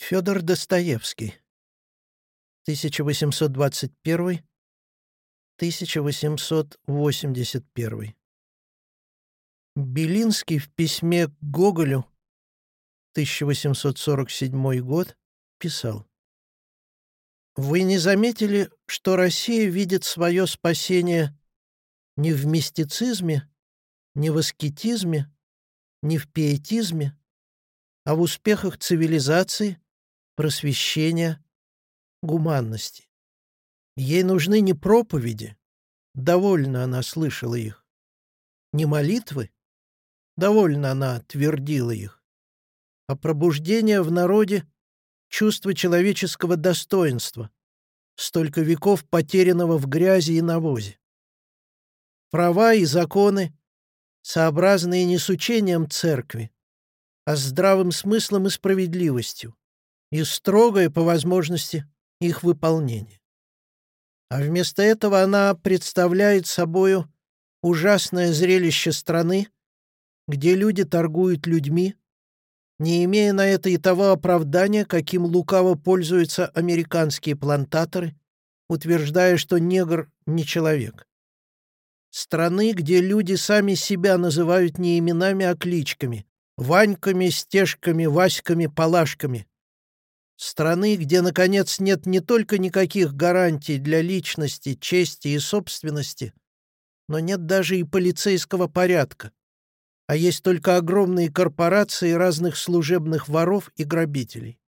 Федор Достоевский. 1821-1881. Белинский в письме к Гоголю 1847 год писал «Вы не заметили, что Россия видит свое спасение не в мистицизме, не в аскетизме, не в пиетизме, а в успехах цивилизации, просвещения, гуманности. Ей нужны не проповеди, довольно она слышала их, не молитвы, довольно она твердила их, а пробуждение в народе чувства человеческого достоинства, столько веков потерянного в грязи и навозе. Права и законы, сообразные не с учением церкви, а с здравым смыслом и справедливостью, и строгое, по возможности, их выполнение. А вместо этого она представляет собою ужасное зрелище страны, где люди торгуют людьми, не имея на это и того оправдания, каким лукаво пользуются американские плантаторы, утверждая, что негр не человек. Страны, где люди сами себя называют не именами, а кличками, Ваньками, Стежками, Васьками, Палашками. Страны, где, наконец, нет не только никаких гарантий для личности, чести и собственности, но нет даже и полицейского порядка, а есть только огромные корпорации разных служебных воров и грабителей.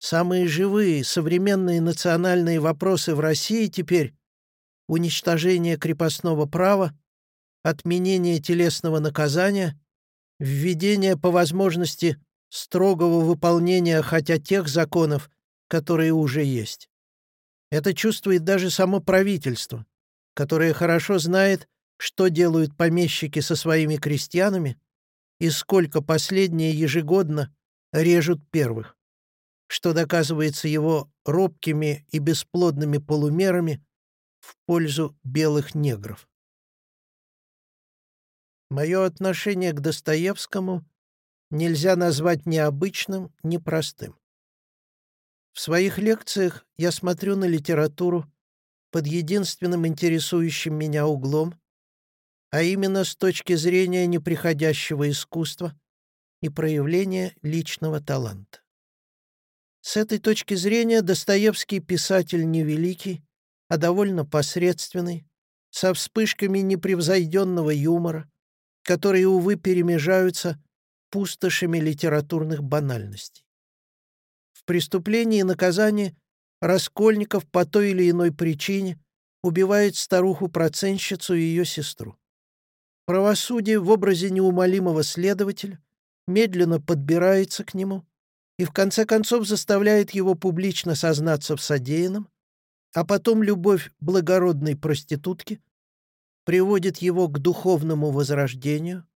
Самые живые, современные национальные вопросы в России теперь — уничтожение крепостного права, отменение телесного наказания — введение по возможности строгого выполнения хотя тех законов, которые уже есть. Это чувствует даже само правительство, которое хорошо знает, что делают помещики со своими крестьянами и сколько последние ежегодно режут первых, что доказывается его робкими и бесплодными полумерами в пользу белых негров. Мое отношение к Достоевскому нельзя назвать ни обычным, ни простым. В своих лекциях я смотрю на литературу под единственным интересующим меня углом, а именно с точки зрения неприходящего искусства и проявления личного таланта. С этой точки зрения Достоевский писатель невеликий, а довольно посредственный, со вспышками непревзойденного юмора, которые, увы, перемежаются пустошами литературных банальностей. В «Преступлении и наказании» Раскольников по той или иной причине убивает старуху-проценщицу и ее сестру. Правосудие в образе неумолимого следователя медленно подбирается к нему и в конце концов заставляет его публично сознаться в содеянном, а потом любовь благородной проститутки приводит его к духовному возрождению,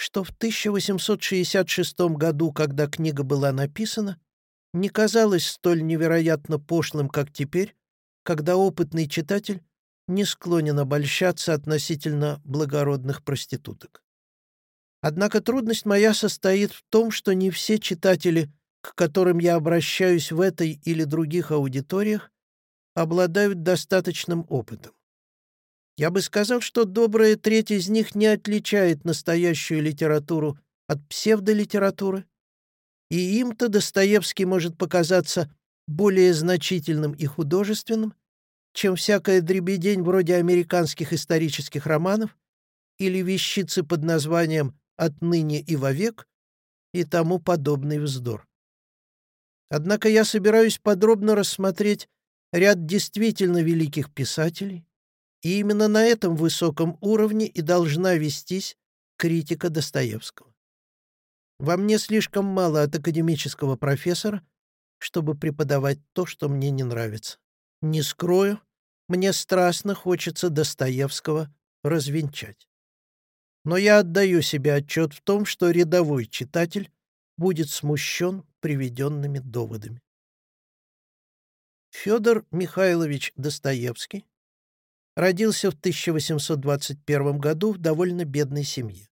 что в 1866 году, когда книга была написана, не казалось столь невероятно пошлым, как теперь, когда опытный читатель не склонен обольщаться относительно благородных проституток. Однако трудность моя состоит в том, что не все читатели, к которым я обращаюсь в этой или других аудиториях, обладают достаточным опытом. Я бы сказал, что добрая треть из них не отличает настоящую литературу от псевдолитературы, и им-то Достоевский может показаться более значительным и художественным, чем всякая дребедень вроде американских исторических романов или вещицы под названием «Отныне и вовек» и тому подобный вздор. Однако я собираюсь подробно рассмотреть ряд действительно великих писателей, и именно на этом высоком уровне и должна вестись критика Достоевского. Во мне слишком мало от академического профессора, чтобы преподавать то, что мне не нравится. Не скрою, мне страстно хочется Достоевского развенчать. Но я отдаю себе отчет в том, что рядовой читатель будет смущен приведенными доводами. Федор Михайлович Достоевский родился в 1821 году в довольно бедной семье.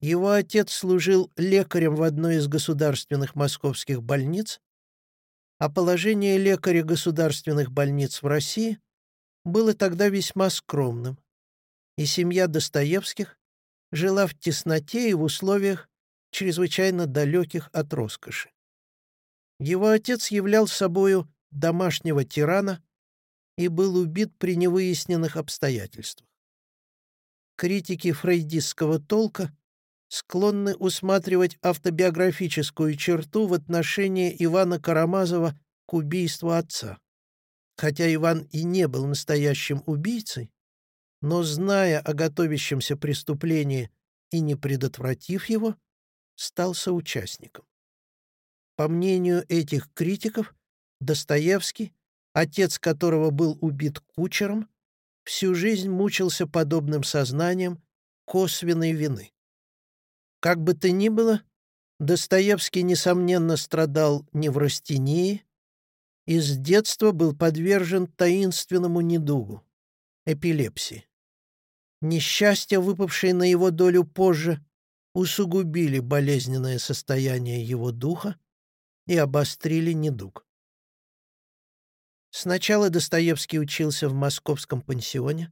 Его отец служил лекарем в одной из государственных московских больниц, а положение лекаря государственных больниц в России было тогда весьма скромным, и семья Достоевских жила в тесноте и в условиях, чрезвычайно далеких от роскоши. Его отец являл собою домашнего тирана и был убит при невыясненных обстоятельствах. Критики фрейдистского толка склонны усматривать автобиографическую черту в отношении Ивана Карамазова к убийству отца. Хотя Иван и не был настоящим убийцей, но, зная о готовящемся преступлении и не предотвратив его, стал соучастником. По мнению этих критиков, Достоевский, отец которого был убит кучером, всю жизнь мучился подобным сознанием косвенной вины. Как бы то ни было, Достоевский, несомненно, страдал неврастенией и с детства был подвержен таинственному недугу — эпилепсии. Несчастья, выпавшие на его долю позже, усугубили болезненное состояние его духа и обострили недуг. Сначала Достоевский учился в московском пансионе,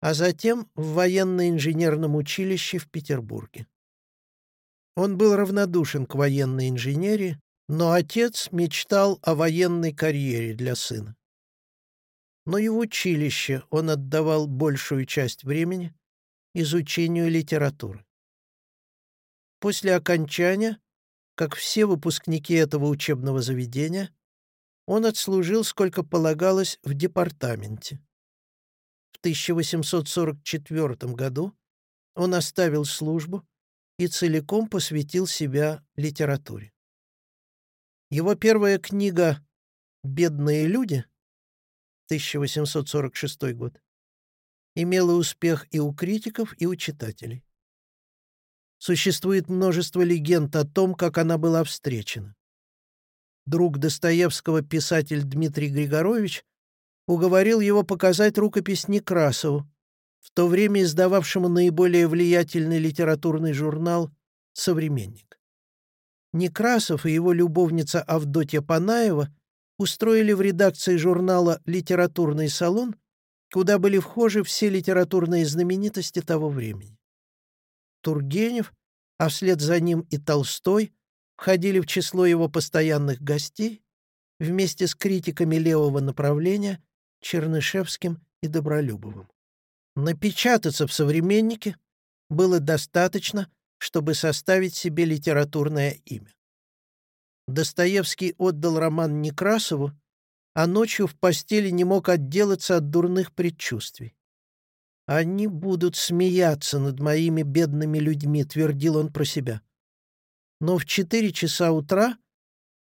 а затем в военно-инженерном училище в Петербурге. Он был равнодушен к военной инженерии, но отец мечтал о военной карьере для сына. Но и в училище он отдавал большую часть времени изучению литературы. После окончания, как все выпускники этого учебного заведения, он отслужил, сколько полагалось, в департаменте. В 1844 году он оставил службу и целиком посвятил себя литературе. Его первая книга «Бедные люди» 1846 год имела успех и у критиков, и у читателей. Существует множество легенд о том, как она была встречена. Друг Достоевского, писатель Дмитрий Григорович, уговорил его показать рукопись Некрасову, в то время издававшему наиболее влиятельный литературный журнал «Современник». Некрасов и его любовница Авдотья Панаева устроили в редакции журнала «Литературный салон», куда были вхожи все литературные знаменитости того времени. Тургенев, а вслед за ним и Толстой, входили в число его постоянных гостей вместе с критиками левого направления Чернышевским и Добролюбовым. Напечататься в «Современнике» было достаточно, чтобы составить себе литературное имя. Достоевский отдал роман Некрасову, а ночью в постели не мог отделаться от дурных предчувствий. «Они будут смеяться над моими бедными людьми», — твердил он про себя. Но в четыре часа утра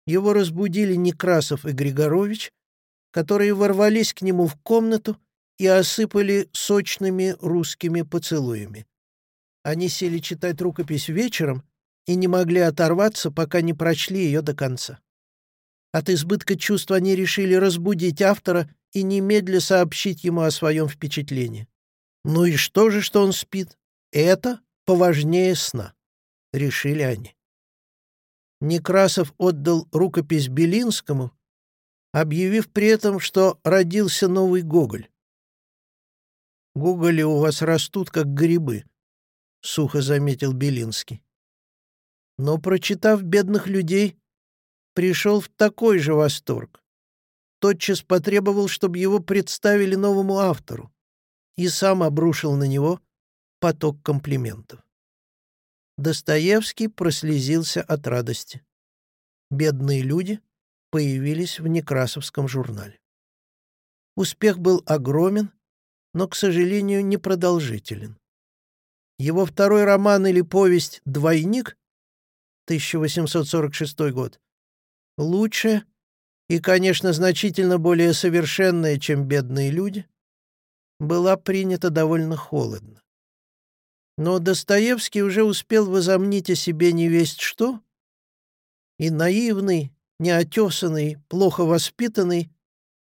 его разбудили Некрасов и Григорович, которые ворвались к нему в комнату и осыпали сочными русскими поцелуями. Они сели читать рукопись вечером и не могли оторваться, пока не прочли ее до конца. От избытка чувств они решили разбудить автора и немедля сообщить ему о своем впечатлении. Ну и что же, что он спит? Это поважнее сна, решили они. Некрасов отдал рукопись Белинскому, объявив при этом, что родился новый Гоголь. «Гоголи у вас растут, как грибы», — сухо заметил Белинский. Но, прочитав «Бедных людей», пришел в такой же восторг. Тотчас потребовал, чтобы его представили новому автору, и сам обрушил на него поток комплиментов. Достоевский прослезился от радости. «Бедные люди» появились в Некрасовском журнале. Успех был огромен, но, к сожалению, непродолжителен. Его второй роман или повесть «Двойник» 1846 год лучше и, конечно, значительно более совершенная, чем «Бедные люди», была принята довольно холодно. Но Достоевский уже успел возомнить о себе невесть что, и наивный, неотесанный, плохо воспитанный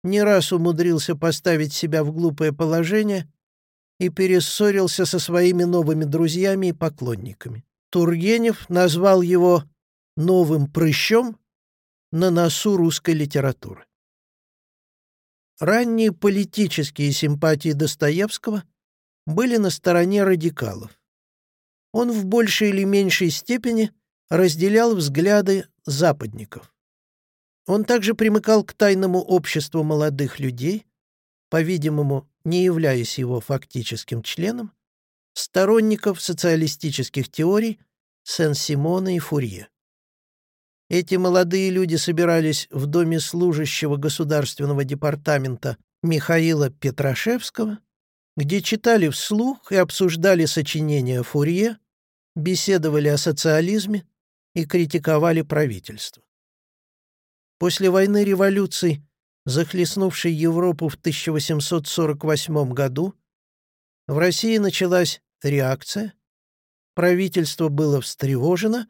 не раз умудрился поставить себя в глупое положение и перессорился со своими новыми друзьями и поклонниками. Тургенев назвал его «новым прыщом» на носу русской литературы. Ранние политические симпатии Достоевского были на стороне радикалов. Он в большей или меньшей степени разделял взгляды западников. Он также примыкал к тайному обществу молодых людей, по-видимому, не являясь его фактическим членом, сторонников социалистических теорий Сен-Симона и Фурье. Эти молодые люди собирались в доме служащего государственного департамента Михаила Петрашевского, где читали вслух и обсуждали сочинения Фурье, беседовали о социализме и критиковали правительство. После войны революций, захлестнувшей Европу в 1848 году, в России началась реакция, правительство было встревожено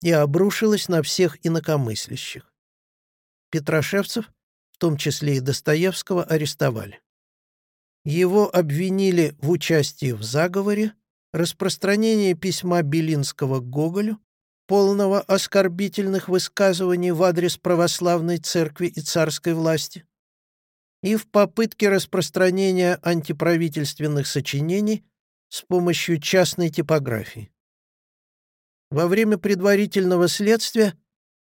и обрушилось на всех инакомыслящих. Петрошевцев, в том числе и Достоевского, арестовали. Его обвинили в участии в заговоре, распространении письма Белинского к Гоголю, полного оскорбительных высказываний в адрес православной церкви и царской власти, и в попытке распространения антиправительственных сочинений с помощью частной типографии. Во время предварительного следствия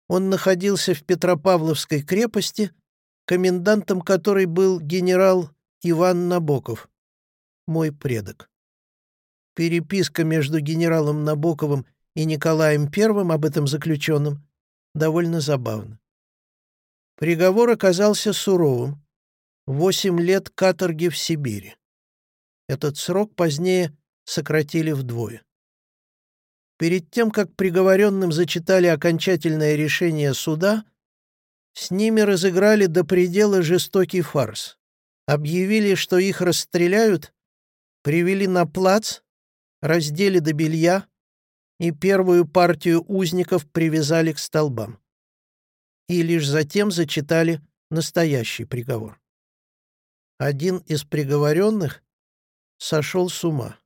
он находился в Петропавловской крепости, комендантом которой был генерал Иван Набоков, мой предок. Переписка между генералом Набоковым и Николаем I об этом заключенном довольно забавно. Приговор оказался суровым — восемь лет каторги в Сибири. Этот срок позднее сократили вдвое. Перед тем, как приговоренным зачитали окончательное решение суда, с ними разыграли до предела жестокий фарс. Объявили, что их расстреляют, привели на плац, раздели до белья, и первую партию узников привязали к столбам. И лишь затем зачитали настоящий приговор. Один из приговоренных сошел с ума.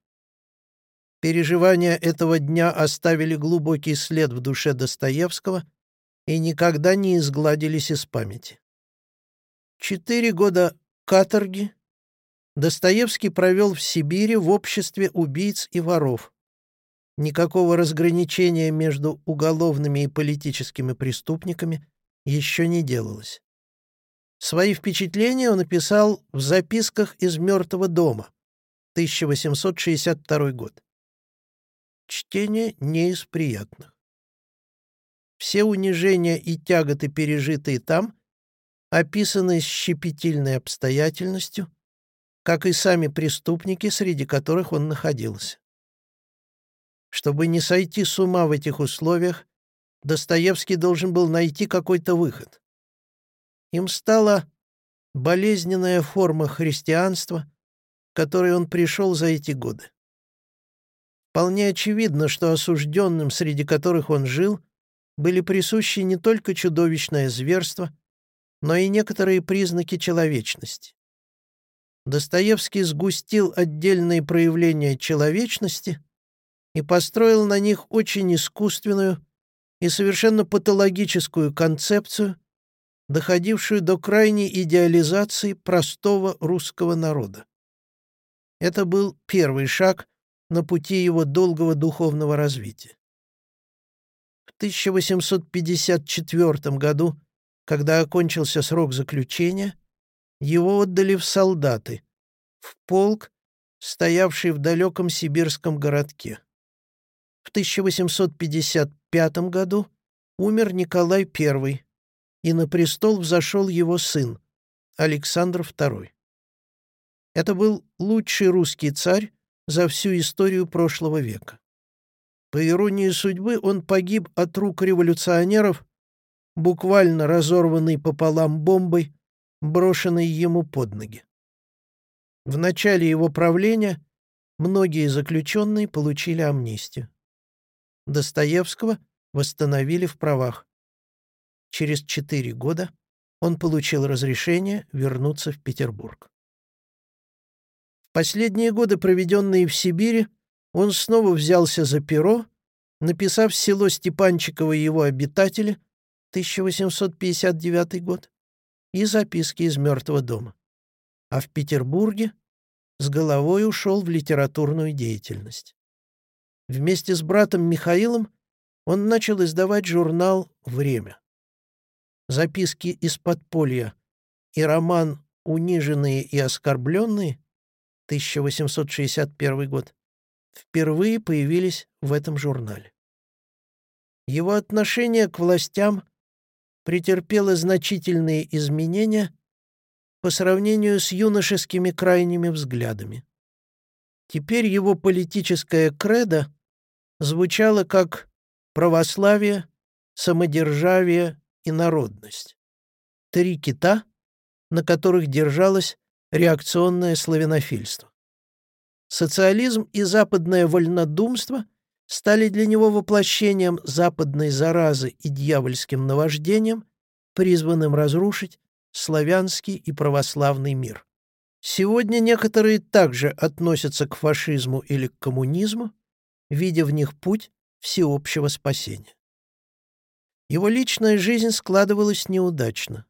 Переживания этого дня оставили глубокий след в душе Достоевского и никогда не изгладились из памяти. Четыре года каторги Достоевский провел в Сибири в обществе убийц и воров. Никакого разграничения между уголовными и политическими преступниками еще не делалось. Свои впечатления он написал в записках из «Мертвого дома» 1862 год. Чтение не из приятных. Все унижения и тяготы, пережитые там, описаны с щепетильной обстоятельностью, как и сами преступники, среди которых он находился. Чтобы не сойти с ума в этих условиях, Достоевский должен был найти какой-то выход. Им стала болезненная форма христианства, к которой он пришел за эти годы. Вполне очевидно, что осужденным, среди которых он жил, были присущи не только чудовищное зверство, но и некоторые признаки человечности. Достоевский сгустил отдельные проявления человечности и построил на них очень искусственную и совершенно патологическую концепцию, доходившую до крайней идеализации простого русского народа. Это был первый шаг на пути его долгого духовного развития. В 1854 году, когда окончился срок заключения, его отдали в солдаты, в полк, стоявший в далеком сибирском городке. В 1855 году умер Николай I, и на престол взошел его сын, Александр II. Это был лучший русский царь за всю историю прошлого века. По иронии судьбы, он погиб от рук революционеров, буквально разорванный пополам бомбой, брошенной ему под ноги. В начале его правления многие заключенные получили амнистию. Достоевского восстановили в правах. Через четыре года он получил разрешение вернуться в Петербург. Последние годы, проведенные в Сибири, он снова взялся за перо, написав «Село Степанчиково и его обитатели» 1859 год и записки из «Мертвого дома». А в Петербурге с головой ушел в литературную деятельность. Вместе с братом Михаилом он начал издавать журнал «Время». Записки из подполья и роман «Униженные и оскорбленные» 1861 год впервые появились в этом журнале. Его отношение к властям претерпело значительные изменения по сравнению с юношескими крайними взглядами. Теперь его политическая кредо звучало как православие, самодержавие и народность. Три кита, на которых держалось реакционное славянофильство. Социализм и западное вольнодумство стали для него воплощением западной заразы и дьявольским наваждением, призванным разрушить славянский и православный мир. Сегодня некоторые также относятся к фашизму или к коммунизму, видя в них путь всеобщего спасения. Его личная жизнь складывалась неудачно.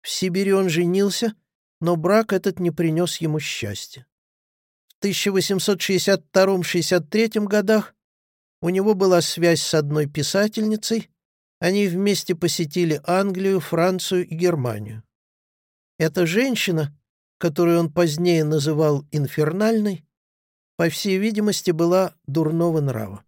В Сибири он женился, но брак этот не принес ему счастья. В 1862-63 годах у него была связь с одной писательницей, они вместе посетили Англию, Францию и Германию. Эта женщина, которую он позднее называл «инфернальной», по всей видимости, была дурного нрава.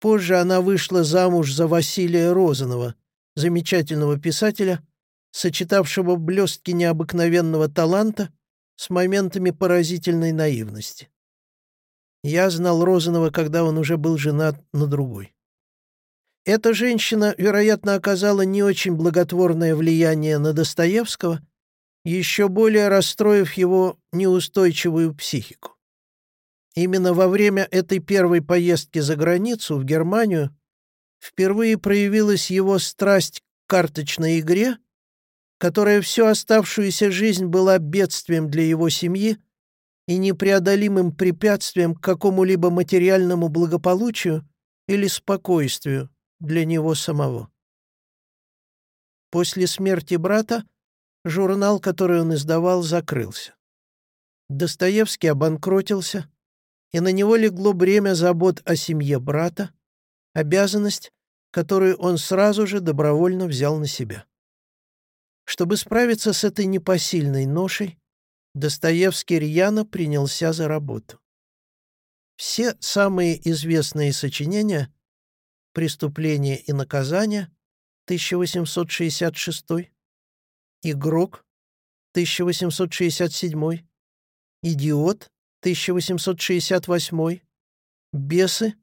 Позже она вышла замуж за Василия Розанова, замечательного писателя, сочетавшего блестки необыкновенного таланта с моментами поразительной наивности. Я знал Розанова, когда он уже был женат на другой. Эта женщина, вероятно, оказала не очень благотворное влияние на Достоевского, еще более расстроив его неустойчивую психику. Именно во время этой первой поездки за границу, в Германию, впервые проявилась его страсть к карточной игре, которая всю оставшуюся жизнь была бедствием для его семьи и непреодолимым препятствием к какому-либо материальному благополучию или спокойствию для него самого. После смерти брата журнал, который он издавал, закрылся. Достоевский обанкротился, и на него легло бремя забот о семье брата, обязанность, которую он сразу же добровольно взял на себя. Чтобы справиться с этой непосильной ношей, Достоевский рьяно принялся за работу. Все самые известные сочинения «Преступление и наказание» 1866, «Игрок» 1867, «Идиот» 1868, «Бесы»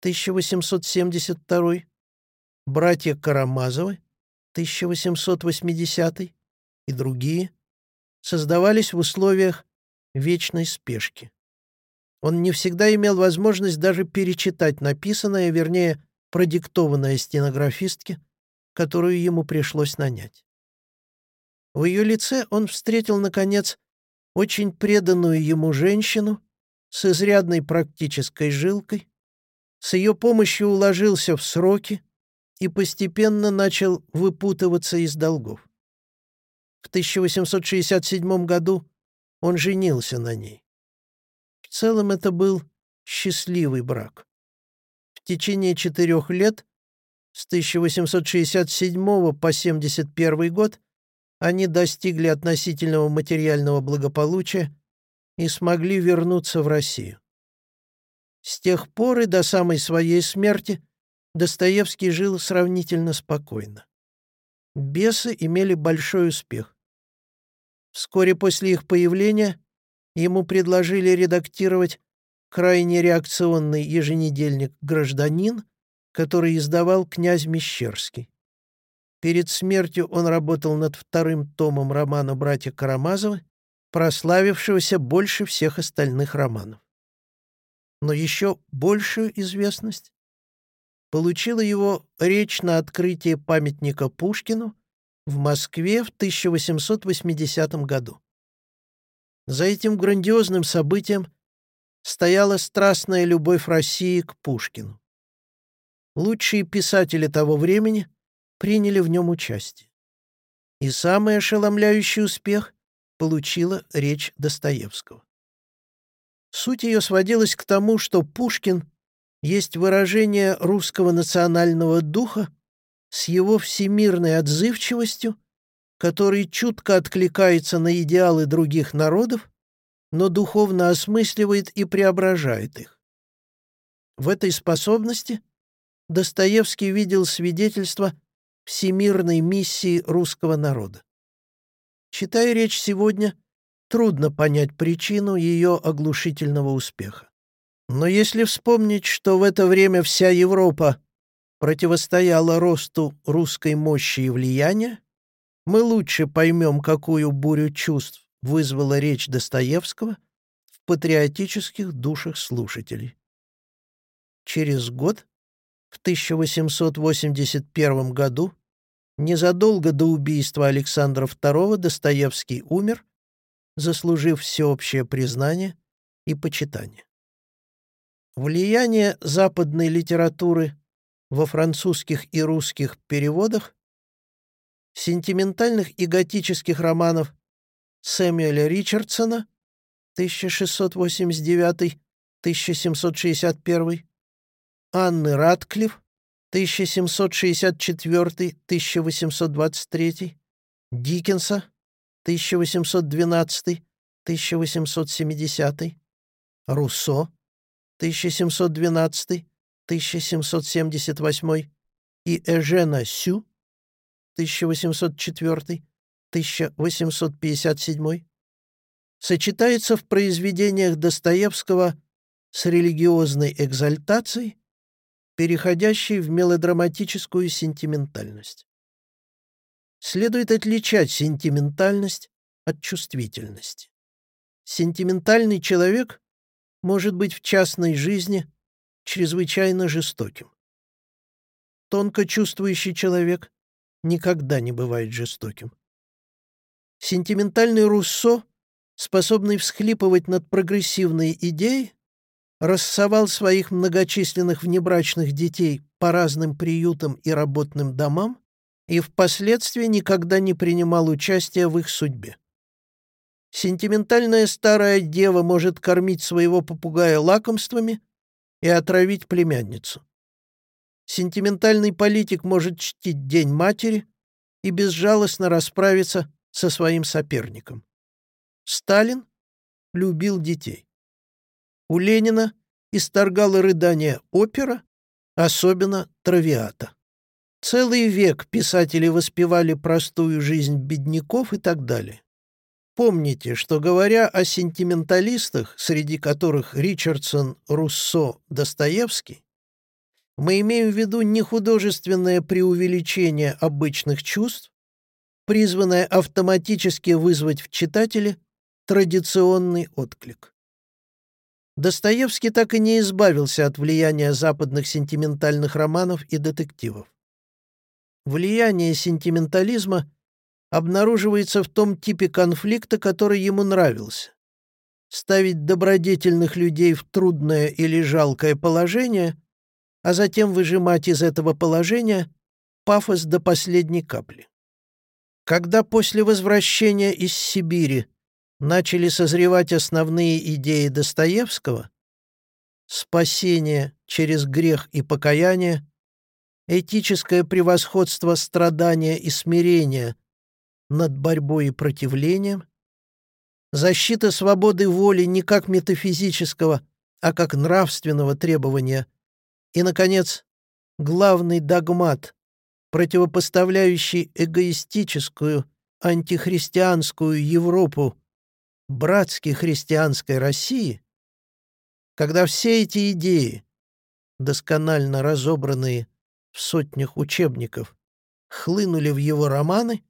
1872, «Братья Карамазовы» 1880 и другие создавались в условиях вечной спешки. Он не всегда имел возможность даже перечитать написанное, вернее, продиктованное стенографистке, которую ему пришлось нанять. В ее лице он встретил, наконец, очень преданную ему женщину с изрядной практической жилкой, с ее помощью уложился в сроки и постепенно начал выпутываться из долгов. В 1867 году он женился на ней. В целом это был счастливый брак. В течение четырех лет, с 1867 по 71 год, они достигли относительного материального благополучия и смогли вернуться в Россию. С тех пор и до самой своей смерти Достоевский жил сравнительно спокойно. Бесы имели большой успех. Вскоре после их появления ему предложили редактировать крайне реакционный еженедельник «Гражданин», который издавал князь Мещерский. Перед смертью он работал над вторым томом романа «Братья Карамазовы», прославившегося больше всех остальных романов. Но еще большую известность получила его речь на открытии памятника Пушкину в Москве в 1880 году. За этим грандиозным событием стояла страстная любовь России к Пушкину. Лучшие писатели того времени приняли в нем участие. И самый ошеломляющий успех получила речь Достоевского. Суть ее сводилась к тому, что Пушкин есть выражение русского национального духа с его всемирной отзывчивостью, который чутко откликается на идеалы других народов, но духовно осмысливает и преображает их. В этой способности Достоевский видел свидетельство всемирной миссии русского народа. Читая речь сегодня, трудно понять причину ее оглушительного успеха. Но если вспомнить, что в это время вся Европа противостояла росту русской мощи и влияния, мы лучше поймем, какую бурю чувств вызвала речь Достоевского в патриотических душах слушателей. Через год, в 1881 году, незадолго до убийства Александра II, Достоевский умер, заслужив всеобщее признание и почитание. Влияние западной литературы во французских и русских переводах, сентиментальных и готических романов Сэмюэля Ричардсона 1689-1761, Анны Ратклифф 1764-1823, Диккенса 1812-1870, Руссо 1712-1778 и Эжена Сю 1804-1857 сочетается в произведениях Достоевского с религиозной экзальтацией, переходящей в мелодраматическую сентиментальность. Следует отличать сентиментальность от чувствительности. Сентиментальный человек может быть в частной жизни чрезвычайно жестоким. Тонко чувствующий человек никогда не бывает жестоким. Сентиментальный Руссо, способный всхлипывать над прогрессивной идеей, рассовал своих многочисленных внебрачных детей по разным приютам и работным домам и впоследствии никогда не принимал участия в их судьбе. Сентиментальная старая дева может кормить своего попугая лакомствами и отравить племянницу. Сентиментальный политик может чтить День матери и безжалостно расправиться со своим соперником. Сталин любил детей. У Ленина исторгало рыдание опера, особенно травиата. Целый век писатели воспевали простую жизнь бедняков и так далее. Помните, что говоря о сентименталистах, среди которых Ричардсон, Руссо, Достоевский, мы имеем в виду не художественное преувеличение обычных чувств, призванное автоматически вызвать в читателе традиционный отклик. Достоевский так и не избавился от влияния западных сентиментальных романов и детективов. Влияние сентиментализма обнаруживается в том типе конфликта, который ему нравился. Ставить добродетельных людей в трудное или жалкое положение, а затем выжимать из этого положения пафос до последней капли. Когда после возвращения из Сибири начали созревать основные идеи Достоевского, спасение через грех и покаяние, этическое превосходство страдания и смирения над борьбой и противлением, защита свободы воли не как метафизического, а как нравственного требования, и, наконец, главный догмат, противопоставляющий эгоистическую, антихристианскую Европу братски христианской России, когда все эти идеи, досконально разобранные в сотнях учебников, хлынули в его романы,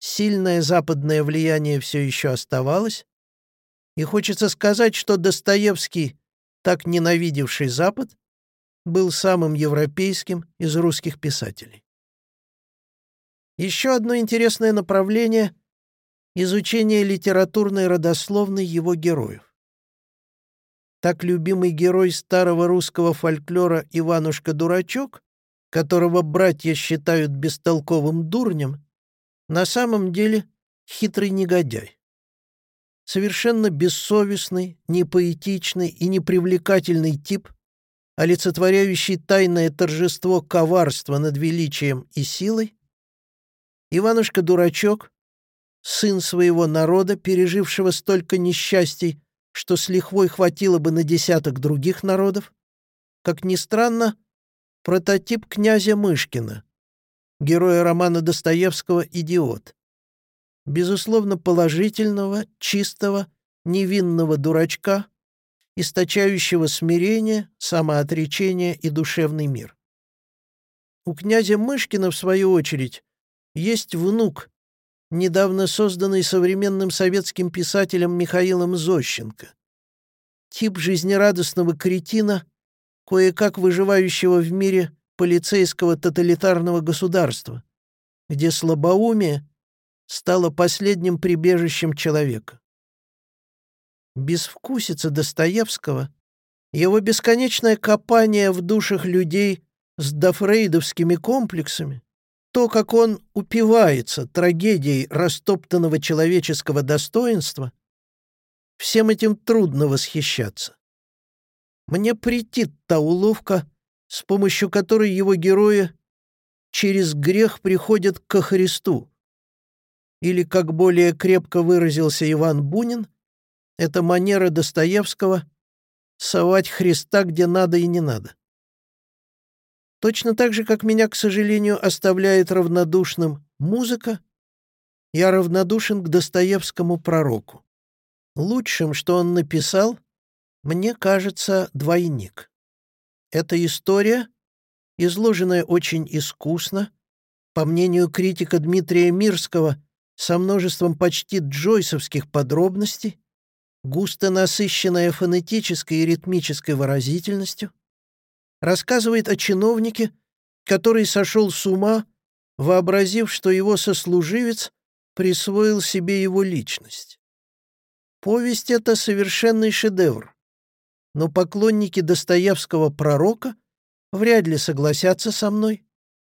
Сильное западное влияние все еще оставалось, и хочется сказать, что Достоевский, так ненавидевший Запад, был самым европейским из русских писателей. Еще одно интересное направление изучение литературной родословной его героев. Так любимый герой старого русского фольклора Иванушка-дурачок, которого братья считают бестолковым дурнем, на самом деле хитрый негодяй. Совершенно бессовестный, непоэтичный и непривлекательный тип, олицетворяющий тайное торжество коварства над величием и силой, Иванушка-дурачок, сын своего народа, пережившего столько несчастий, что с лихвой хватило бы на десяток других народов, как ни странно, прототип князя Мышкина, героя романа Достоевского «Идиот». Безусловно, положительного, чистого, невинного дурачка, источающего смирение, самоотречение и душевный мир. У князя Мышкина, в свою очередь, есть внук, недавно созданный современным советским писателем Михаилом Зощенко. Тип жизнерадостного кретина, кое-как выживающего в мире полицейского тоталитарного государства, где слабоумие стало последним прибежищем человека безвкусица Достоевского, его бесконечное копание в душах людей с дофрейдовскими комплексами, то, как он упивается трагедией растоптанного человеческого достоинства, всем этим трудно восхищаться. Мне претит та уловка, с помощью которой его герои через грех приходят ко Христу. Или, как более крепко выразился Иван Бунин, это манера Достоевского совать Христа где надо и не надо. Точно так же, как меня, к сожалению, оставляет равнодушным музыка, я равнодушен к Достоевскому пророку. Лучшим, что он написал, мне кажется, двойник. Это история, изложенная очень искусно, по мнению критика Дмитрия Мирского, со множеством почти джойсовских подробностей, густо насыщенная фонетической и ритмической выразительностью, рассказывает о чиновнике, который сошел с ума, вообразив, что его сослуживец присвоил себе его личность. Повесть — это совершенный шедевр, но поклонники Достоевского пророка вряд ли согласятся со мной,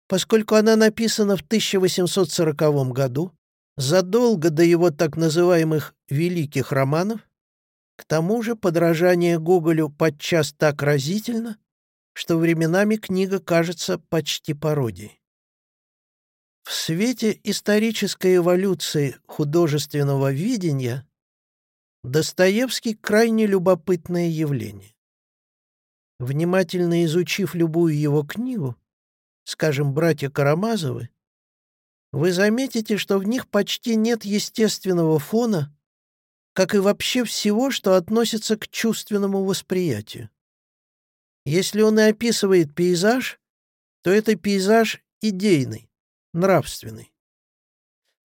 поскольку она написана в 1840 году, задолго до его так называемых «великих романов», к тому же подражание Гоголю подчас так разительно, что временами книга кажется почти пародией. В свете исторической эволюции художественного видения Достоевский крайне любопытное явление. Внимательно изучив любую его книгу, скажем, «Братья Карамазовы», вы заметите, что в них почти нет естественного фона как и вообще всего, что относится к чувственному восприятию. Если он и описывает пейзаж, то это пейзаж идейный, нравственный.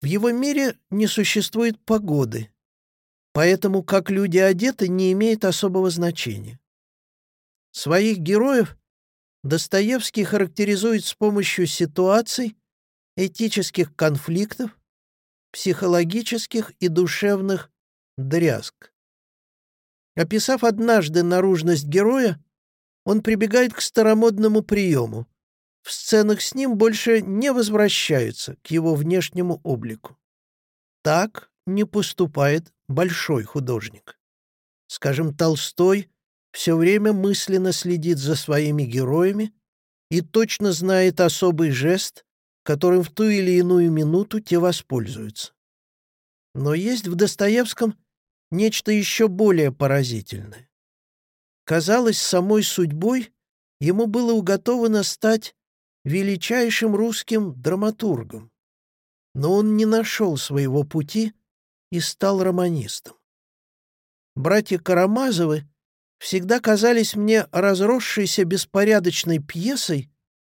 В его мире не существует погоды, поэтому как люди одеты не имеет особого значения. Своих героев Достоевский характеризует с помощью ситуаций, этических конфликтов, психологических и душевных дрязг. Описав однажды наружность героя, он прибегает к старомодному приему. В сценах с ним больше не возвращаются к его внешнему облику. Так не поступает большой художник. Скажем, Толстой все время мысленно следит за своими героями и точно знает особый жест, которым в ту или иную минуту те воспользуются. Но есть в Достоевском нечто еще более поразительное. Казалось, самой судьбой ему было уготовано стать величайшим русским драматургом. Но он не нашел своего пути и стал романистом. Братья Карамазовы всегда казались мне разросшейся беспорядочной пьесой,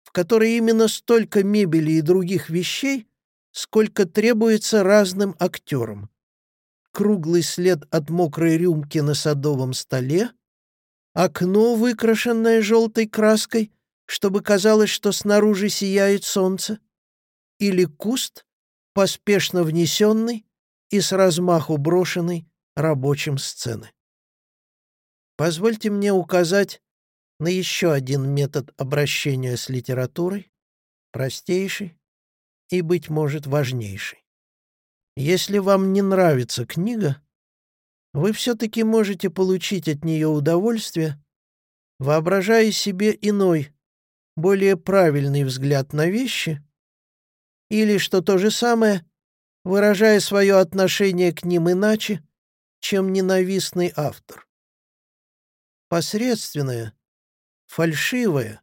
в которой именно столько мебели и других вещей, сколько требуется разным актерам круглый след от мокрой рюмки на садовом столе, окно, выкрашенное желтой краской, чтобы казалось, что снаружи сияет солнце, или куст, поспешно внесенный, и с размаху брошенной рабочим сцены. Позвольте мне указать на еще один метод обращения с литературой, простейший и, быть может, важнейший. Если вам не нравится книга, вы все-таки можете получить от нее удовольствие, воображая себе иной, более правильный взгляд на вещи, или, что то же самое, выражая свое отношение к ним иначе, чем ненавистный автор. Посредственное, фальшивое,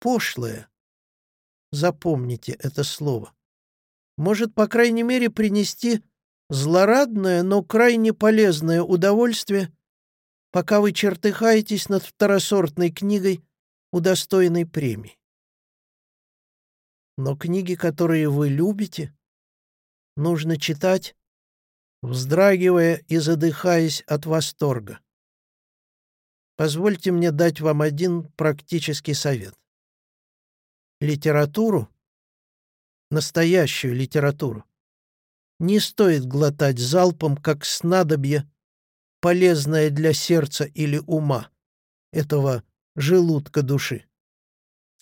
пошлое, запомните это слово, может, по крайней мере, принести злорадное, но крайне полезное удовольствие, пока вы чертыхаетесь над второсортной книгой, удостоенной премии. Но книги, которые вы любите, нужно читать, вздрагивая и задыхаясь от восторга. Позвольте мне дать вам один практический совет. Литературу, настоящую литературу, не стоит глотать залпом, как снадобье, полезное для сердца или ума, этого желудка души.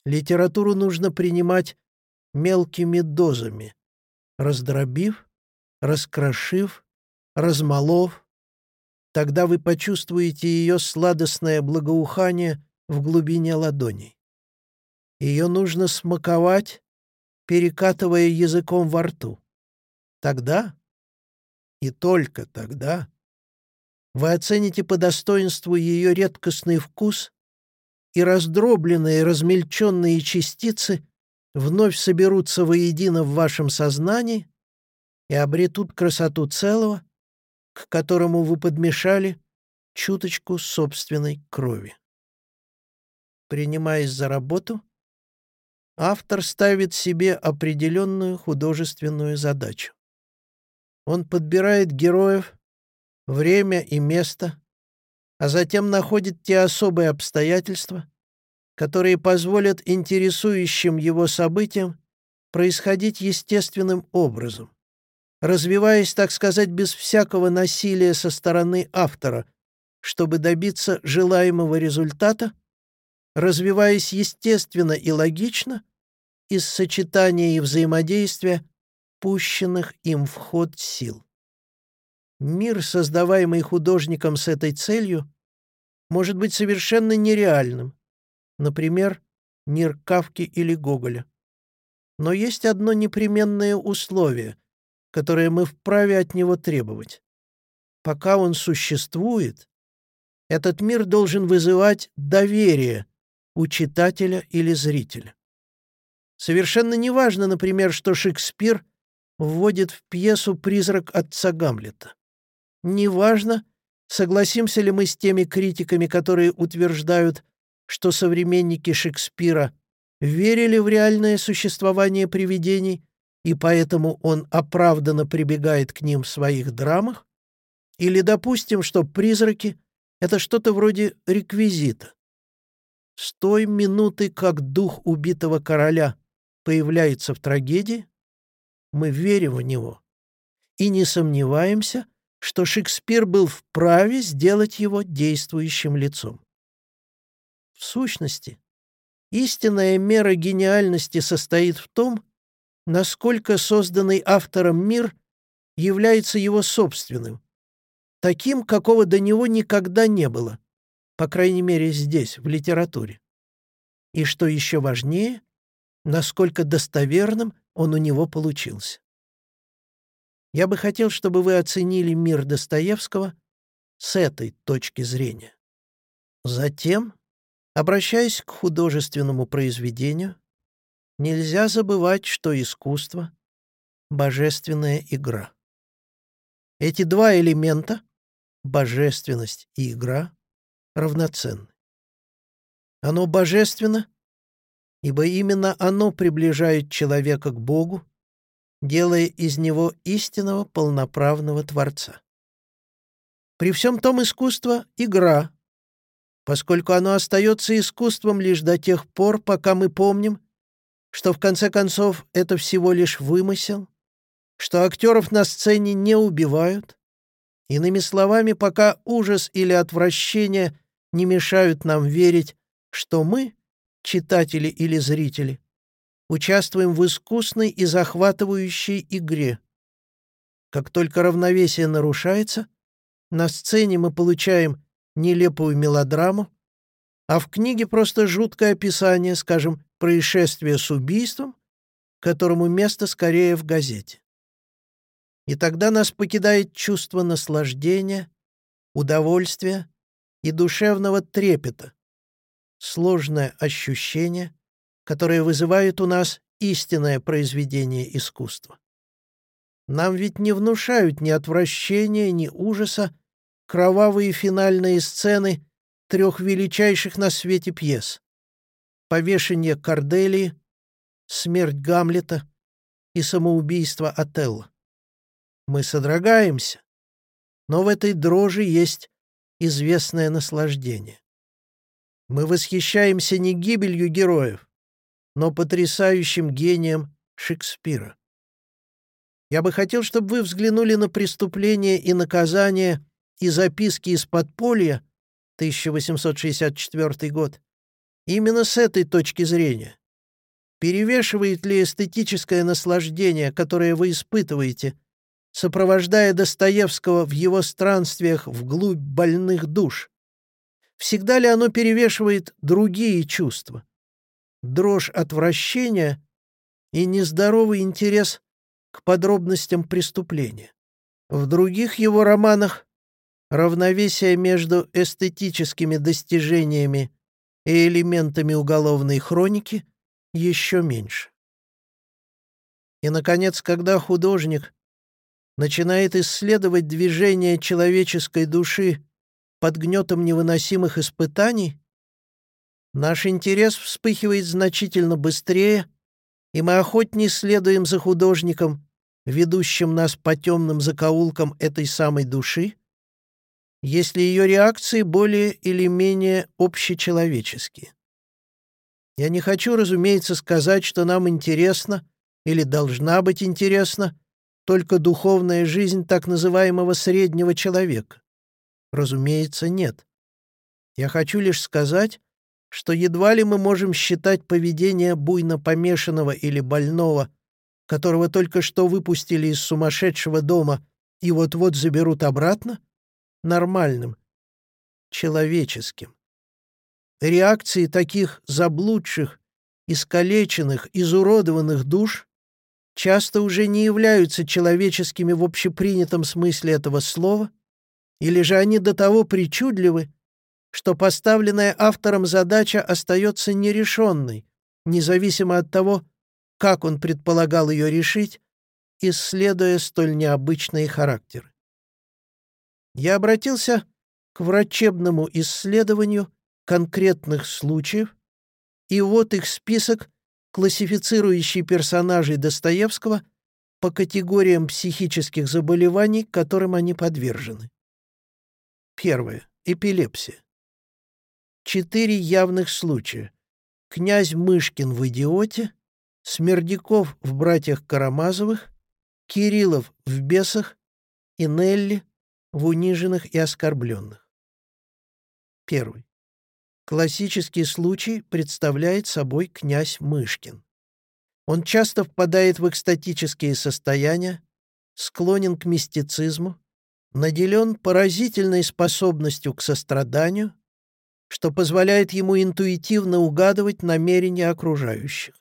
Литературу нужно принимать мелкими дозами, раздробив, раскрошив, размолов. Тогда вы почувствуете ее сладостное благоухание в глубине ладоней. Ее нужно смаковать, перекатывая языком во рту. Тогда, и только тогда, вы оцените по достоинству ее редкостный вкус, и раздробленные, размельченные частицы вновь соберутся воедино в вашем сознании и обретут красоту целого, к которому вы подмешали чуточку собственной крови. Принимаясь за работу, автор ставит себе определенную художественную задачу. Он подбирает героев, время и место, а затем находит те особые обстоятельства, которые позволят интересующим его событиям происходить естественным образом, развиваясь, так сказать, без всякого насилия со стороны автора, чтобы добиться желаемого результата, развиваясь естественно и логично из сочетания и взаимодействия пущенных им в ход сил. Мир, создаваемый художником с этой целью, может быть совершенно нереальным, например, мир Кавки или Гоголя. Но есть одно непременное условие, которое мы вправе от него требовать. Пока он существует, этот мир должен вызывать доверие у читателя или зрителя. Совершенно неважно, например, что Шекспир — вводит в пьесу призрак отца Гамлета. Неважно, согласимся ли мы с теми критиками, которые утверждают, что современники Шекспира верили в реальное существование привидений, и поэтому он оправданно прибегает к ним в своих драмах, или допустим, что призраки — это что-то вроде реквизита. С той минуты, как дух убитого короля появляется в трагедии, мы верим в него и не сомневаемся, что Шекспир был вправе сделать его действующим лицом. В сущности, истинная мера гениальности состоит в том, насколько созданный автором мир является его собственным, таким, какого до него никогда не было, по крайней мере здесь, в литературе. И что еще важнее, насколько достоверным он у него получился. Я бы хотел, чтобы вы оценили мир Достоевского с этой точки зрения. Затем, обращаясь к художественному произведению, нельзя забывать, что искусство — божественная игра. Эти два элемента — божественность и игра — равноценны. Оно божественно, ибо именно оно приближает человека к Богу, делая из него истинного полноправного Творца. При всем том искусство — игра, поскольку оно остается искусством лишь до тех пор, пока мы помним, что в конце концов это всего лишь вымысел, что актеров на сцене не убивают, иными словами, пока ужас или отвращение не мешают нам верить, что мы, читатели или зрители, участвуем в искусной и захватывающей игре. Как только равновесие нарушается, на сцене мы получаем нелепую мелодраму, а в книге просто жуткое описание, скажем, происшествия с убийством, которому место скорее в газете. И тогда нас покидает чувство наслаждения, удовольствия и душевного трепета, сложное ощущение, которое вызывает у нас истинное произведение искусства. Нам ведь не внушают ни отвращения, ни ужаса кровавые финальные сцены трех величайших на свете пьес — «Повешение Корделии», «Смерть Гамлета» и «Самоубийство Отелло». Мы содрогаемся, но в этой дрожи есть известное наслаждение. Мы восхищаемся не гибелью героев, но потрясающим гением Шекспира. Я бы хотел, чтобы вы взглянули на преступление и наказание и записки из подполья 1864 год именно с этой точки зрения. Перевешивает ли эстетическое наслаждение, которое вы испытываете, сопровождая Достоевского в его странствиях вглубь больных душ? Всегда ли оно перевешивает другие чувства? Дрожь отвращения и нездоровый интерес к подробностям преступления. В других его романах равновесие между эстетическими достижениями и элементами уголовной хроники еще меньше. И, наконец, когда художник начинает исследовать движение человеческой души под гнетом невыносимых испытаний, наш интерес вспыхивает значительно быстрее, и мы охотнее следуем за художником, ведущим нас по темным закоулкам этой самой души, если ее реакции более или менее общечеловеческие. Я не хочу, разумеется, сказать, что нам интересно или должна быть интересна только духовная жизнь так называемого среднего человека. Разумеется, нет. Я хочу лишь сказать, что едва ли мы можем считать поведение буйно помешанного или больного, которого только что выпустили из сумасшедшего дома и вот-вот заберут обратно, нормальным, человеческим. Реакции таких заблудших, искалеченных, изуродованных душ часто уже не являются человеческими в общепринятом смысле этого слова, или же они до того причудливы, что поставленная автором задача остается нерешенной, независимо от того, как он предполагал ее решить, исследуя столь необычные характеры я обратился к врачебному исследованию конкретных случаев, и вот их список, классифицирующий персонажей Достоевского по категориям психических заболеваний, которым они подвержены. Первое. Эпилепсия. Четыре явных случая. Князь Мышкин в «Идиоте», Смердяков в «Братьях Карамазовых», Кириллов в «Бесах» и Нелли в униженных и оскорбленных. Первый. Классический случай представляет собой князь Мышкин. Он часто впадает в экстатические состояния, склонен к мистицизму, наделен поразительной способностью к состраданию, что позволяет ему интуитивно угадывать намерения окружающих.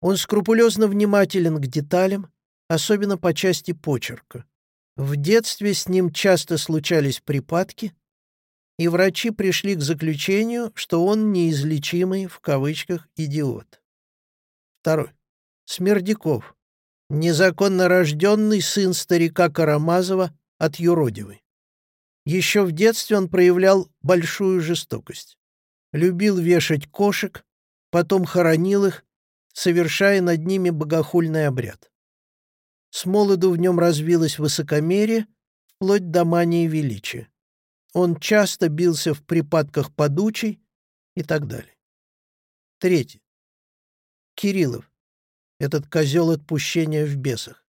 Он скрупулезно внимателен к деталям, особенно по части почерка. В детстве с ним часто случались припадки, и врачи пришли к заключению, что он неизлечимый, в кавычках, идиот. Второй. Смердяков. Незаконно рожденный сын старика Карамазова от юродивой. Еще в детстве он проявлял большую жестокость. Любил вешать кошек, потом хоронил их, совершая над ними богохульный обряд. С молоду в нем развилось высокомерие, вплоть до мании величия. Он часто бился в припадках подучей и так далее. Третье. Кириллов. Этот козел отпущения в бесах.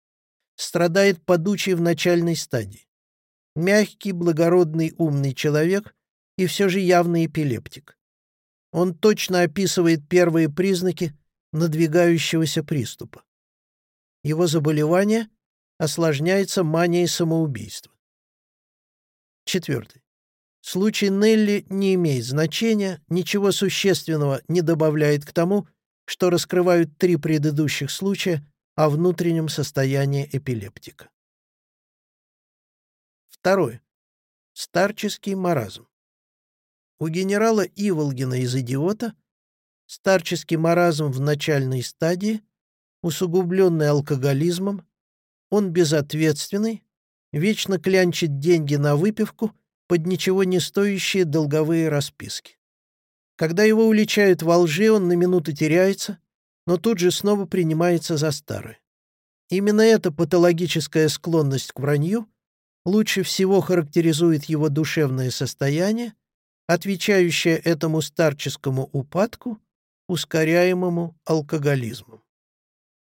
страдает подучий в начальной стадии. Мягкий, благородный, умный человек и все же явный эпилептик. Он точно описывает первые признаки надвигающегося приступа. Его заболевание осложняется манией самоубийства. Четвертый. Случай Нелли не имеет значения, ничего существенного не добавляет к тому, что раскрывают три предыдущих случая о внутреннем состоянии эпилептика. Второе. Старческий маразм. У генерала Иволгина из «Идиота» старческий маразм в начальной стадии, усугубленный алкоголизмом, он безответственный, вечно клянчит деньги на выпивку под ничего не стоящие долговые расписки. Когда его уличают во лжи, он на минуту теряется, но тут же снова принимается за старое. Именно эта патологическая склонность к вранью лучше всего характеризует его душевное состояние, отвечающее этому старческому упадку, ускоряемому алкоголизмом.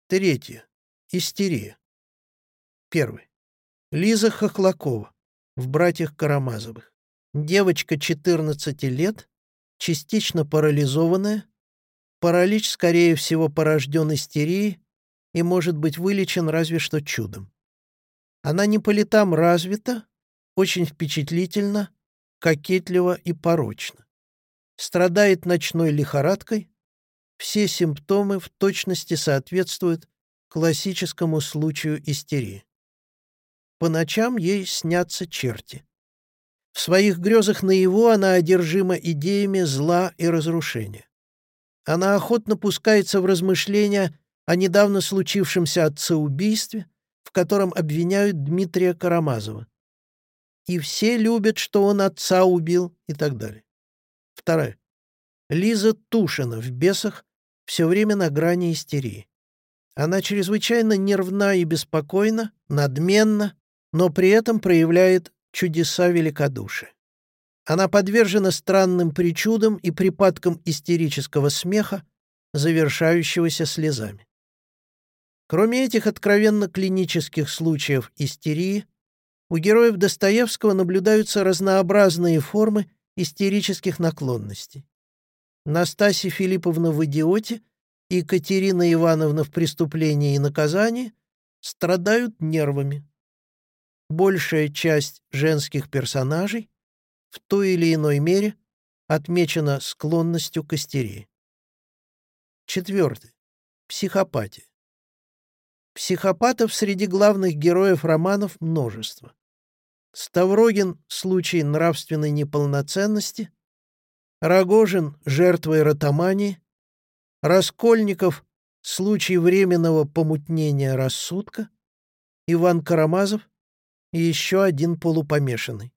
Третье. Истерия. Первый. Лиза Хохлакова в «Братьях Карамазовых». Девочка 14 лет, частично парализованная, паралич, скорее всего, порожден истерией и может быть вылечен разве что чудом. Она не по летам развита, очень впечатлительна, кокетлива и порочна. Страдает ночной лихорадкой, все симптомы в точности соответствуют классическому случаю истерии. По ночам ей снятся черти. В своих грезах наяву она одержима идеями зла и разрушения. Она охотно пускается в размышления о недавно случившемся отцеубийстве, в котором обвиняют Дмитрия Карамазова. И все любят, что он отца убил и так далее. Второе. Лиза Тушина в «Бесах» все время на грани истерии. Она чрезвычайно нервна и беспокойна, надменна, но при этом проявляет чудеса великодушия. Она подвержена странным причудам и припадкам истерического смеха, завершающегося слезами. Кроме этих откровенно клинических случаев истерии, у героев Достоевского наблюдаются разнообразные формы истерических наклонностей. Настасья Филипповна в «Идиоте» и Екатерина Ивановна в «Преступлении и наказании» страдают нервами большая часть женских персонажей в той или иной мере отмечена склонностью к истерии. Четвертый. Психопатия. Психопатов среди главных героев романов множество. Ставрогин — случай нравственной неполноценности, Рогожин — жертва эротомании, Раскольников — случай временного помутнения рассудка, Иван Карамазов еще один полупомешанный.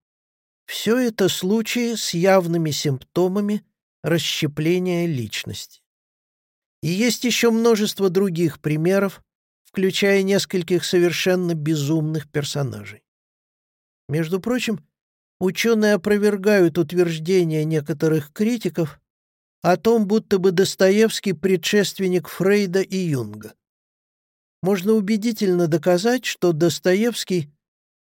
Все это случаи с явными симптомами расщепления личности. И есть еще множество других примеров, включая нескольких совершенно безумных персонажей. Между прочим, ученые опровергают утверждения некоторых критиков о том, будто бы Достоевский предшественник Фрейда и Юнга. Можно убедительно доказать, что Достоевский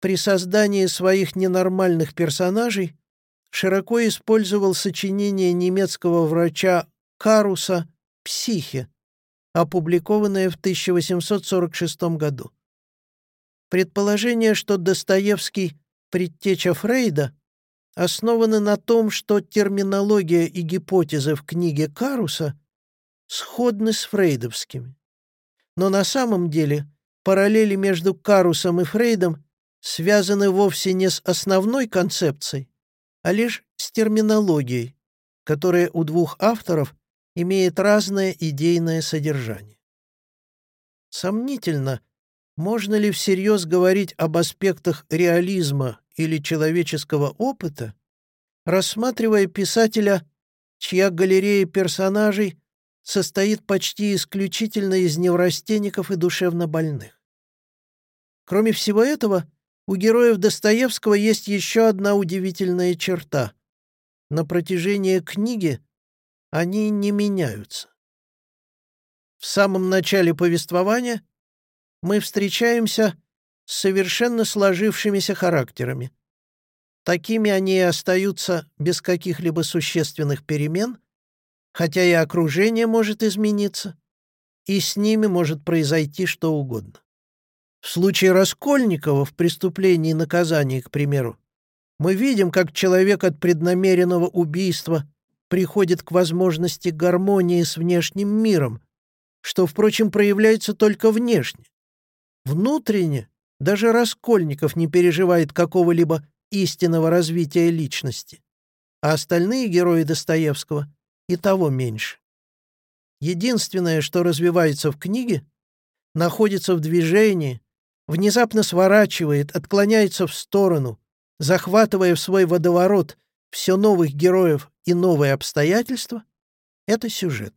при создании своих ненормальных персонажей широко использовал сочинение немецкого врача Каруса «Психе», опубликованное в 1846 году. Предположение, что Достоевский — предтеча Фрейда, основаны на том, что терминология и гипотезы в книге Каруса сходны с фрейдовскими. Но на самом деле параллели между Карусом и Фрейдом связаны вовсе не с основной концепцией, а лишь с терминологией, которая у двух авторов имеет разное идейное содержание. Сомнительно, можно ли всерьез говорить об аспектах реализма или человеческого опыта, рассматривая писателя, чья галерея персонажей состоит почти исключительно из неврастенников и душевнобольных. Кроме всего этого, у героев Достоевского есть еще одна удивительная черта. На протяжении книги они не меняются. В самом начале повествования мы встречаемся с совершенно сложившимися характерами. Такими они и остаются без каких-либо существенных перемен, хотя и окружение может измениться, и с ними может произойти что угодно. В случае Раскольникова в преступлении и наказании, к примеру, мы видим, как человек от преднамеренного убийства приходит к возможности гармонии с внешним миром, что, впрочем, проявляется только внешне. Внутренне даже Раскольников не переживает какого-либо истинного развития личности, а остальные герои Достоевского и того меньше. Единственное, что развивается в книге, находится в движении, внезапно сворачивает, отклоняется в сторону, захватывая в свой водоворот все новых героев и новые обстоятельства, это сюжет.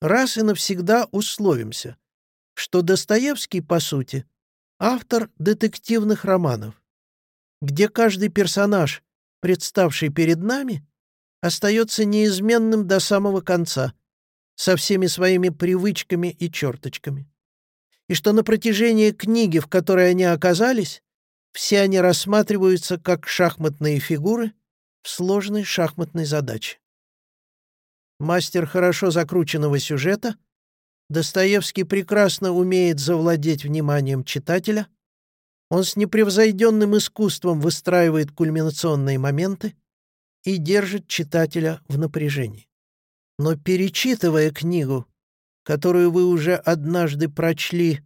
Раз и навсегда условимся, что Достоевский, по сути, автор детективных романов, где каждый персонаж, представший перед нами, остается неизменным до самого конца — со всеми своими привычками и черточками. И что на протяжении книги, в которой они оказались, все они рассматриваются как шахматные фигуры в сложной шахматной задаче. Мастер хорошо закрученного сюжета, Достоевский прекрасно умеет завладеть вниманием читателя, он с непревзойденным искусством выстраивает кульминационные моменты и держит читателя в напряжении. Но перечитывая книгу, которую вы уже однажды прочли,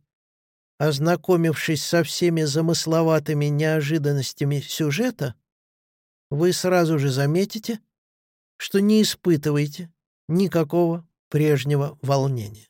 ознакомившись со всеми замысловатыми неожиданностями сюжета, вы сразу же заметите, что не испытываете никакого прежнего волнения.